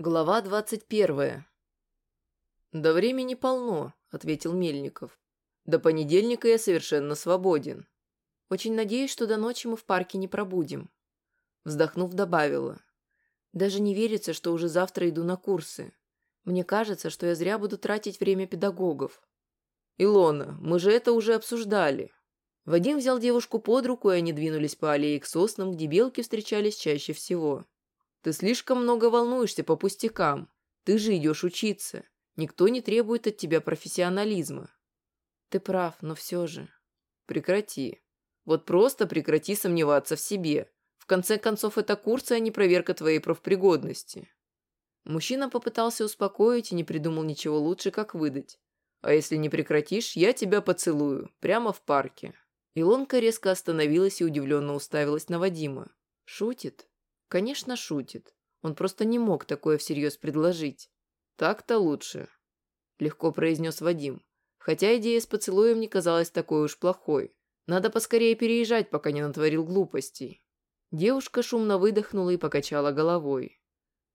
Глава двадцать первая. «До времени полно», — ответил Мельников. «До понедельника я совершенно свободен. Очень надеюсь, что до ночи мы в парке не пробудем». Вздохнув, добавила. «Даже не верится, что уже завтра иду на курсы. Мне кажется, что я зря буду тратить время педагогов». «Илона, мы же это уже обсуждали». Вадим взял девушку под руку, и они двинулись по аллее к соснам, где белки встречались чаще всего. Ты слишком много волнуешься по пустякам. Ты же идешь учиться. Никто не требует от тебя профессионализма. Ты прав, но все же. Прекрати. Вот просто прекрати сомневаться в себе. В конце концов, это курсы, а не проверка твоей профпригодности. Мужчина попытался успокоить и не придумал ничего лучше, как выдать. А если не прекратишь, я тебя поцелую. Прямо в парке. Илонка резко остановилась и удивленно уставилась на Вадима. Шутит? Конечно, шутит. Он просто не мог такое всерьез предложить. Так-то лучше. Легко произнес Вадим. Хотя идея с поцелуем не казалась такой уж плохой. Надо поскорее переезжать, пока не натворил глупостей. Девушка шумно выдохнула и покачала головой.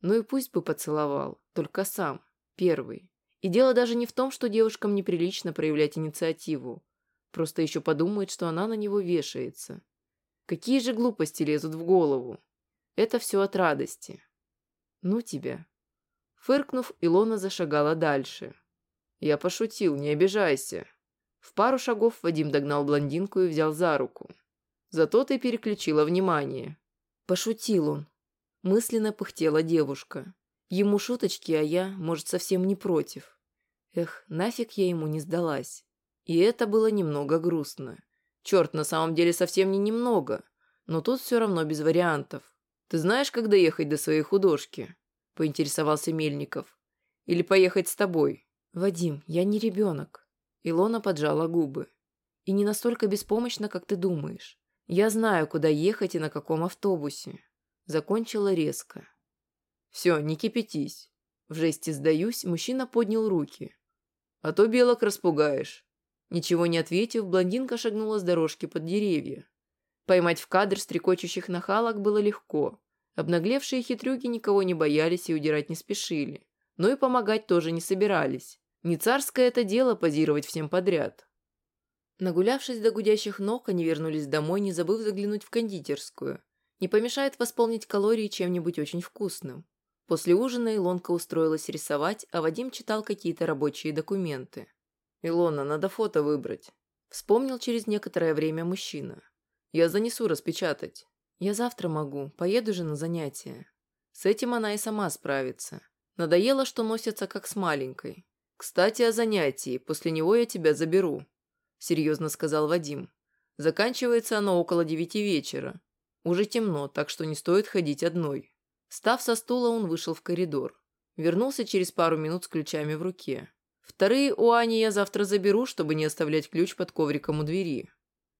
Ну и пусть бы поцеловал, только сам, первый. И дело даже не в том, что девушкам неприлично проявлять инициативу. Просто еще подумает, что она на него вешается. Какие же глупости лезут в голову? Это все от радости. Ну тебя. Фыркнув, Илона зашагала дальше. Я пошутил, не обижайся. В пару шагов Вадим догнал блондинку и взял за руку. Зато ты переключила внимание. Пошутил он. Мысленно пыхтела девушка. Ему шуточки, а я, может, совсем не против. Эх, нафиг я ему не сдалась. И это было немного грустно. Черт, на самом деле совсем не немного. Но тут все равно без вариантов. «Ты знаешь, как доехать до своей художки?» – поинтересовался Мельников. «Или поехать с тобой?» «Вадим, я не ребенок». Илона поджала губы. «И не настолько беспомощна, как ты думаешь. Я знаю, куда ехать и на каком автобусе». Закончила резко. «Все, не кипятись». В жесте сдаюсь, мужчина поднял руки. «А то белок распугаешь». Ничего не ответив, блондинка шагнула с дорожки под деревья. Поймать в кадр стрекочущих нахалок было легко. Обнаглевшие хитрюги никого не боялись и удирать не спешили. Но и помогать тоже не собирались. Не царское это дело позировать всем подряд. Нагулявшись до гудящих ног, они вернулись домой, не забыв заглянуть в кондитерскую. Не помешает восполнить калории чем-нибудь очень вкусным. После ужина Илонка устроилась рисовать, а Вадим читал какие-то рабочие документы. «Илона, надо фото выбрать», – вспомнил через некоторое время мужчина. «Я занесу распечатать». Я завтра могу, поеду же на занятия. С этим она и сама справится. Надоело, что носится как с маленькой. Кстати, о занятии, после него я тебя заберу», – серьезно сказал Вадим. «Заканчивается оно около девяти вечера. Уже темно, так что не стоит ходить одной». Став со стула, он вышел в коридор. Вернулся через пару минут с ключами в руке. «Вторые у Ани я завтра заберу, чтобы не оставлять ключ под ковриком у двери.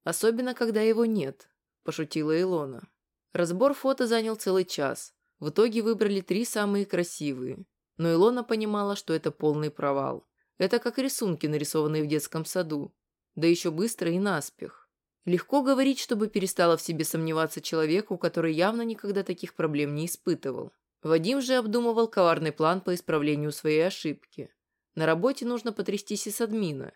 Особенно, когда его нет», – пошутила Илона. Разбор фото занял целый час. В итоге выбрали три самые красивые. Но Илона понимала, что это полный провал. Это как рисунки, нарисованные в детском саду. Да еще быстро и наспех. Легко говорить, чтобы перестала в себе сомневаться человеку, который явно никогда таких проблем не испытывал. Вадим же обдумывал коварный план по исправлению своей ошибки. На работе нужно потрястись и с админа.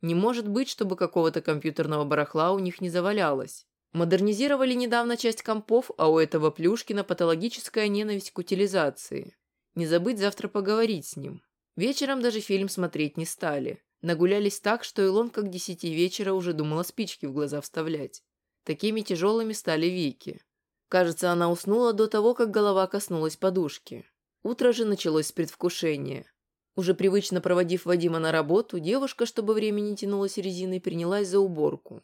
Не может быть, чтобы какого-то компьютерного барахла у них не завалялось. Модернизировали недавно часть компов, а у этого Плюшкина патологическая ненависть к утилизации. Не забыть завтра поговорить с ним. Вечером даже фильм смотреть не стали. Нагулялись так, что Илонка к десяти вечера уже думала спички в глаза вставлять. Такими тяжелыми стали веки. Кажется, она уснула до того, как голова коснулась подушки. Утро же началось с предвкушения. Уже привычно проводив Вадима на работу, девушка, чтобы время не тянулось резиной, принялась за уборку.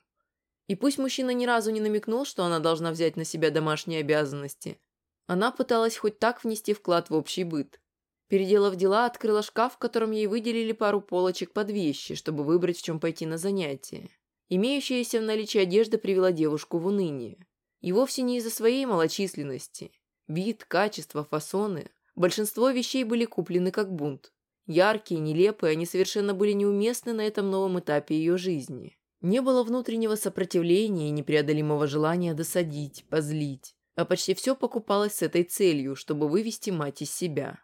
И пусть мужчина ни разу не намекнул, что она должна взять на себя домашние обязанности, она пыталась хоть так внести вклад в общий быт. Переделав дела, открыла шкаф, в котором ей выделили пару полочек под вещи, чтобы выбрать, в чем пойти на занятия. Имеющаяся в наличии одежда привела девушку в уныние. И вовсе не из-за своей малочисленности. Вид, качество, фасоны. Большинство вещей были куплены как бунт. Яркие, нелепые, они совершенно были неуместны на этом новом этапе ее жизни. Не было внутреннего сопротивления и непреодолимого желания досадить, позлить. А почти все покупалось с этой целью, чтобы вывести мать из себя.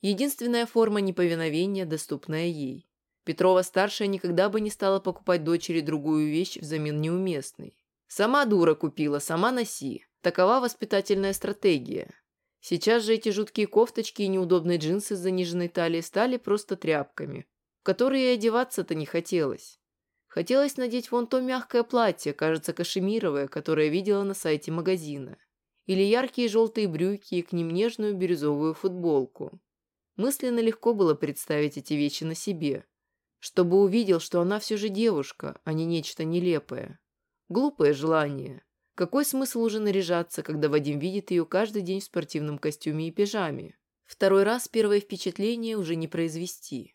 Единственная форма неповиновения, доступная ей. Петрова-старшая никогда бы не стала покупать дочери другую вещь взамен неуместной. Сама дура купила, сама носи. Такова воспитательная стратегия. Сейчас же эти жуткие кофточки и неудобные джинсы с заниженной талией стали просто тряпками, в которые одеваться-то не хотелось. Хотелось надеть вон то мягкое платье, кажется, кашемировое, которое видела на сайте магазина. Или яркие желтые брюки и к ним нежную бирюзовую футболку. Мысленно легко было представить эти вещи на себе, чтобы увидел, что она все же девушка, а не нечто нелепое. Глупое желание. Какой смысл уже наряжаться, когда Вадим видит ее каждый день в спортивном костюме и пижаме? Второй раз первое впечатление уже не произвести.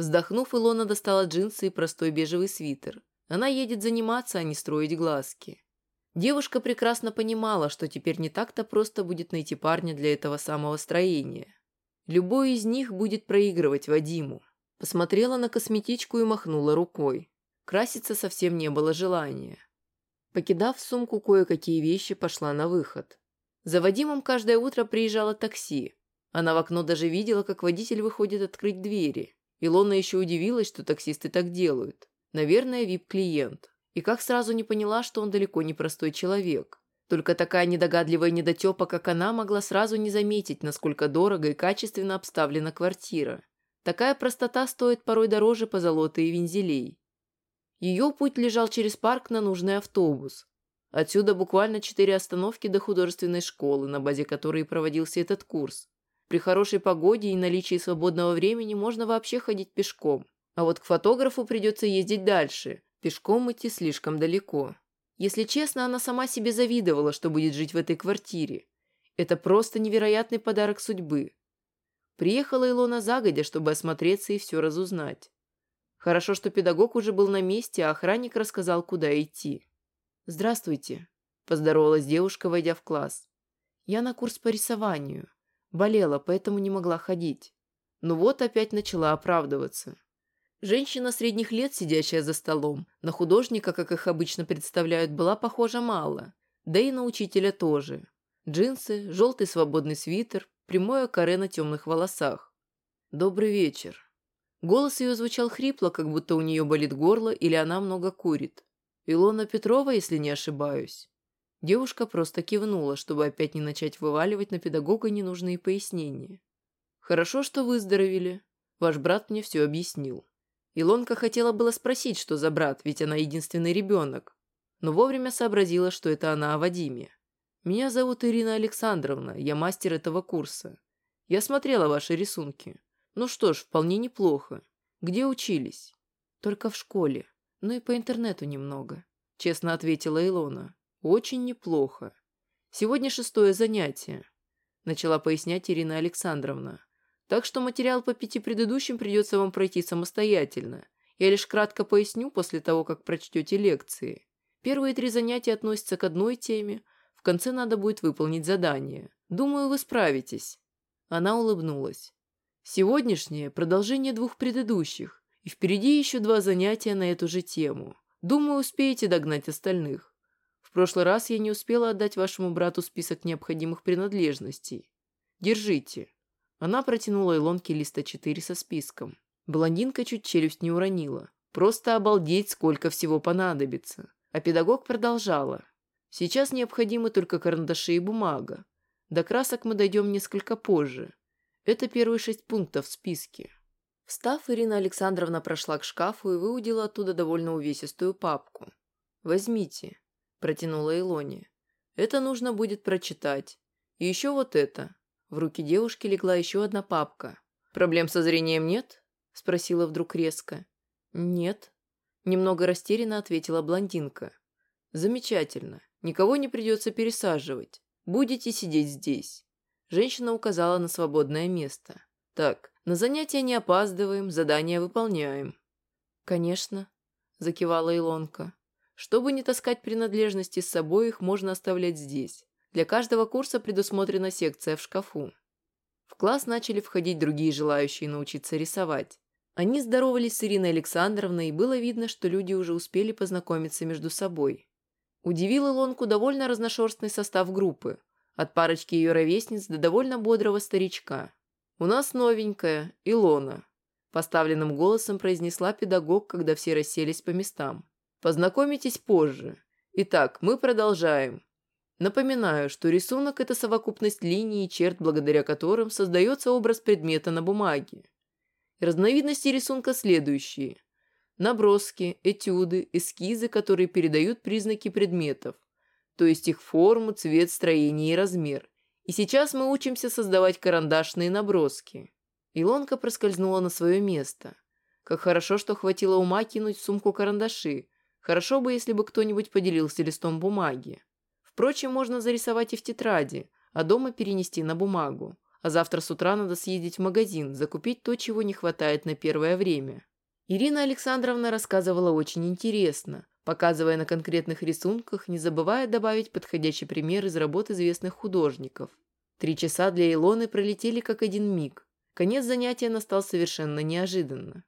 Вздохнув, Илона достала джинсы и простой бежевый свитер. Она едет заниматься, а не строить глазки. Девушка прекрасно понимала, что теперь не так-то просто будет найти парня для этого самого строения. Любой из них будет проигрывать Вадиму. Посмотрела на косметичку и махнула рукой. Краситься совсем не было желания. Покидав сумку кое-какие вещи, пошла на выход. За Вадимом каждое утро приезжало такси. Она в окно даже видела, как водитель выходит открыть двери. Илона еще удивилась, что таксисты так делают. Наверное, вип-клиент. И как сразу не поняла, что он далеко не простой человек. Только такая недогадливая недотепа, как она, могла сразу не заметить, насколько дорого и качественно обставлена квартира. Такая простота стоит порой дороже позолоты и вензелей. Ее путь лежал через парк на нужный автобус. Отсюда буквально четыре остановки до художественной школы, на базе которой проводился этот курс. При хорошей погоде и наличии свободного времени можно вообще ходить пешком. А вот к фотографу придется ездить дальше. Пешком идти слишком далеко. Если честно, она сама себе завидовала, что будет жить в этой квартире. Это просто невероятный подарок судьбы. Приехала Илона загодя, чтобы осмотреться и все разузнать. Хорошо, что педагог уже был на месте, а охранник рассказал, куда идти. «Здравствуйте», – поздоровалась девушка, войдя в класс. «Я на курс по рисованию. Болела, поэтому не могла ходить. Ну вот опять начала оправдываться. Женщина средних лет, сидящая за столом, на художника, как их обычно представляют, была похожа мало. Да и на учителя тоже. Джинсы, желтый свободный свитер, прямое каре на темных волосах. «Добрый вечер», Голос ее звучал хрипло, как будто у нее болит горло или она много курит. Илона Петрова, если не ошибаюсь. Девушка просто кивнула, чтобы опять не начать вываливать на педагога ненужные пояснения. «Хорошо, что выздоровели. Ваш брат мне все объяснил». Илонка хотела было спросить, что за брат, ведь она единственный ребенок. Но вовремя сообразила, что это она о Вадиме. «Меня зовут Ирина Александровна, я мастер этого курса. Я смотрела ваши рисунки. Ну что ж, вполне неплохо. Где учились? Только в школе. Ну и по интернету немного. Честно ответила Илона. Очень неплохо. Сегодня шестое занятие. Начала пояснять Ирина Александровна. Так что материал по пяти предыдущим придется вам пройти самостоятельно. Я лишь кратко поясню после того, как прочтете лекции. Первые три занятия относятся к одной теме, в конце надо будет выполнить задание. Думаю, вы справитесь». Она улыбнулась. Сегодняшнее – продолжение двух предыдущих, и впереди еще два занятия на эту же тему. Думаю, успеете догнать остальных. В прошлый раз я не успела отдать вашему брату список необходимых принадлежностей. Держите. Она протянула Илонке листа 4 со списком. Блондинка чуть челюсть не уронила. Просто обалдеть, сколько всего понадобится. А педагог продолжала. Сейчас необходимы только карандаши и бумага. До красок мы дойдем несколько позже. Это первые шесть пунктов в списке. Встав, Ирина Александровна прошла к шкафу и выудила оттуда довольно увесистую папку. «Возьмите», – протянула Илоне. «Это нужно будет прочитать. И еще вот это». В руки девушки легла еще одна папка. «Проблем со зрением нет?» – спросила вдруг резко. «Нет», – немного растерянно ответила блондинка. «Замечательно. Никого не придется пересаживать. Будете сидеть здесь. Женщина указала на свободное место. «Так, на занятия не опаздываем, задания выполняем». «Конечно», – закивала Илонка. «Чтобы не таскать принадлежности с собой, их можно оставлять здесь. Для каждого курса предусмотрена секция в шкафу». В класс начали входить другие желающие научиться рисовать. Они здоровались с Ириной Александровной, и было видно, что люди уже успели познакомиться между собой. Удивил Илонку довольно разношерстный состав группы. От парочки ее ровесниц до довольно бодрого старичка. «У нас новенькая, Илона», – поставленным голосом произнесла педагог, когда все расселись по местам. «Познакомитесь позже. Итак, мы продолжаем. Напоминаю, что рисунок – это совокупность линий и черт, благодаря которым создается образ предмета на бумаге. Разновидности рисунка следующие. Наброски, этюды, эскизы, которые передают признаки предметов, то есть их форму, цвет, строение и размер. И сейчас мы учимся создавать карандашные наброски. Илонка проскользнула на свое место. Как хорошо, что хватило ума кинуть в сумку карандаши. Хорошо бы, если бы кто-нибудь поделился листом бумаги. Впрочем, можно зарисовать и в тетради, а дома перенести на бумагу. А завтра с утра надо съездить в магазин, закупить то, чего не хватает на первое время. Ирина Александровна рассказывала очень интересно, показывая на конкретных рисунках, не забывая добавить подходящий пример из работ известных художников. Три часа для Илоны пролетели как один миг. Конец занятия настал совершенно неожиданно.